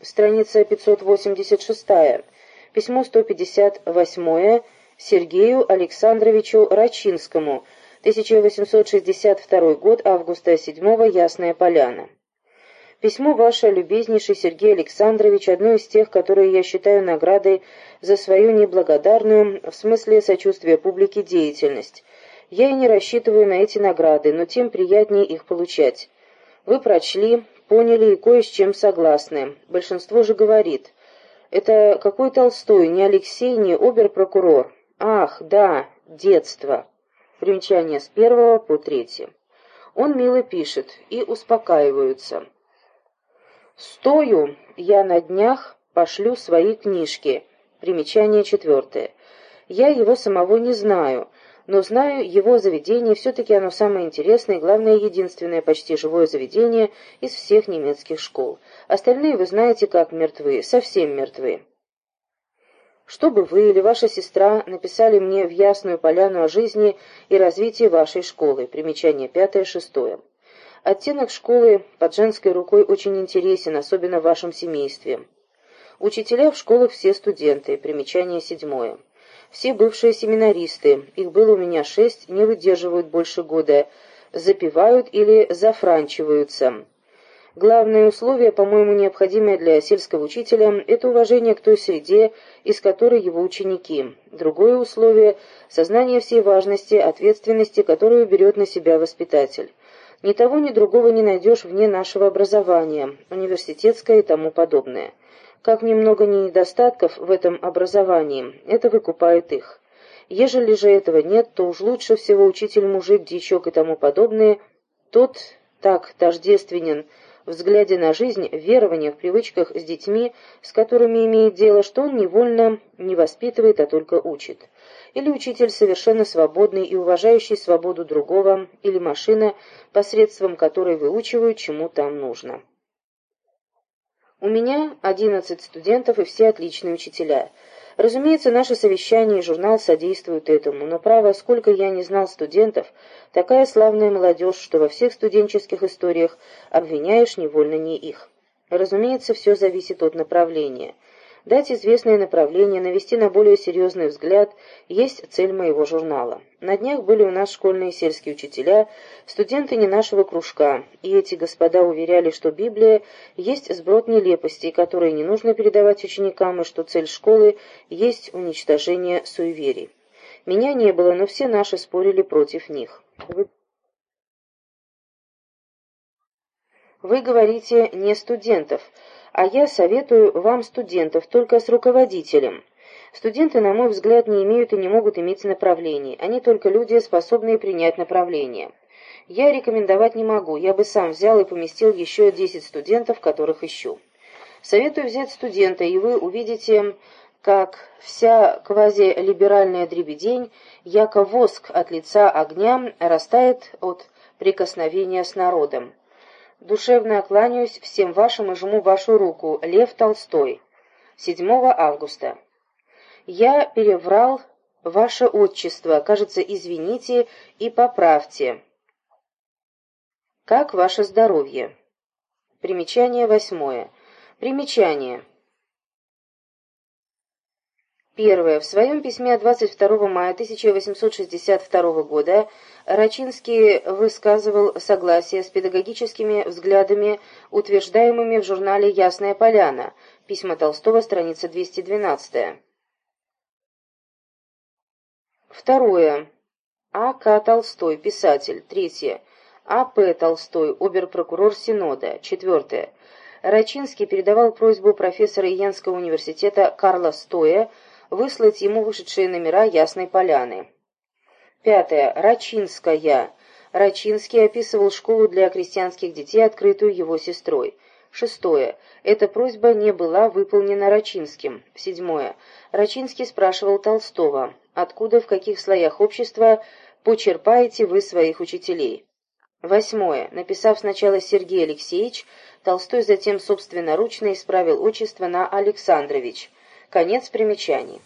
страница 586, письмо 158 Сергею Александровичу Рачинскому, 1862 год, августа 7 Ясная Поляна. Письмо ваше, любезнейший Сергей Александрович, одно из тех, которые я считаю наградой за свою неблагодарную, в смысле сочувствия публике, деятельность. Я и не рассчитываю на эти награды, но тем приятнее их получать. Вы прочли, поняли и кое с чем согласны. Большинство же говорит. Это какой Толстой, не Алексей, не обер-прокурор. Ах, да, детство. Примечание с первого по третье. Он мило пишет, и успокаиваются. Стою я на днях, пошлю свои книжки. Примечание четвертое. Я его самого не знаю, но знаю его заведение, все-таки оно самое интересное и, главное, единственное почти живое заведение из всех немецких школ. Остальные вы знаете как мертвы, совсем мертвы. Чтобы вы или ваша сестра написали мне в Ясную Поляну о жизни и развитии вашей школы. Примечание пятое-шестое. Оттенок школы под женской рукой очень интересен, особенно в вашем семействе. Учителя в школах все студенты. Примечание седьмое. Все бывшие семинаристы, их было у меня шесть, не выдерживают больше года, запивают или зафранчиваются. Главное условие, по-моему, необходимое для сельского учителя, это уважение к той среде, из которой его ученики. Другое условие – сознание всей важности, ответственности, которую берет на себя воспитатель. Ни того, ни другого не найдешь вне нашего образования, университетское и тому подобное. Как немного недостатков в этом образовании, это выкупает их. Ежели же этого нет, то уж лучше всего учитель-мужик, дичок и тому подобное, тот так тождественен в взгляде на жизнь, в верованиях, привычках с детьми, с которыми имеет дело, что он невольно не воспитывает, а только учит. Или учитель совершенно свободный и уважающий свободу другого, или машина, посредством которой выучивают, чему там нужно. У меня одиннадцать студентов и все отличные учителя. Разумеется, наше совещание и журнал содействуют этому, но, право, сколько я не знал студентов, такая славная молодежь, что во всех студенческих историях обвиняешь невольно не их. Разумеется, все зависит от направления – Дать известное направление, навести на более серьезный взгляд есть цель моего журнала. На днях были у нас школьные сельские учителя, студенты не нашего кружка, и эти господа уверяли, что Библия есть сброд нелепостей, которые не нужно передавать ученикам, и что цель школы есть уничтожение суеверий. Меня не было, но все наши спорили против них. Вы говорите «не студентов», а я советую вам студентов только с руководителем. Студенты, на мой взгляд, не имеют и не могут иметь направлений. Они только люди, способные принять направление. Я рекомендовать не могу, я бы сам взял и поместил еще 10 студентов, которых ищу. Советую взять студента, и вы увидите, как вся квазилиберальная дребедень, яко воск от лица огня, растает от прикосновения с народом. Душевно кланяюсь всем вашим и жму вашу руку. Лев Толстой. 7 августа. Я переврал ваше отчество. Кажется, извините и поправьте. Как ваше здоровье? Примечание восьмое. Примечание. Первое. В своем письме от 22 мая 1862 года Рачинский высказывал согласие с педагогическими взглядами, утверждаемыми в журнале «Ясная поляна». Письма Толстого, страница 212. Второе. А. К. Толстой, писатель. Третье. А. П. Толстой, оберпрокурор Синода. Четвертое. Рачинский передавал просьбу профессора Иенского университета Карла Стоя выслать ему вышедшие номера Ясной Поляны. Пятое. Рачинская. Рачинский описывал школу для крестьянских детей, открытую его сестрой. Шестое. Эта просьба не была выполнена Рачинским. Седьмое. Рачинский спрашивал Толстого, откуда, в каких слоях общества почерпаете вы своих учителей. Восьмое. Написав сначала Сергей Алексеевич, Толстой затем собственноручно исправил отчество на Александрович. Конец примечаний.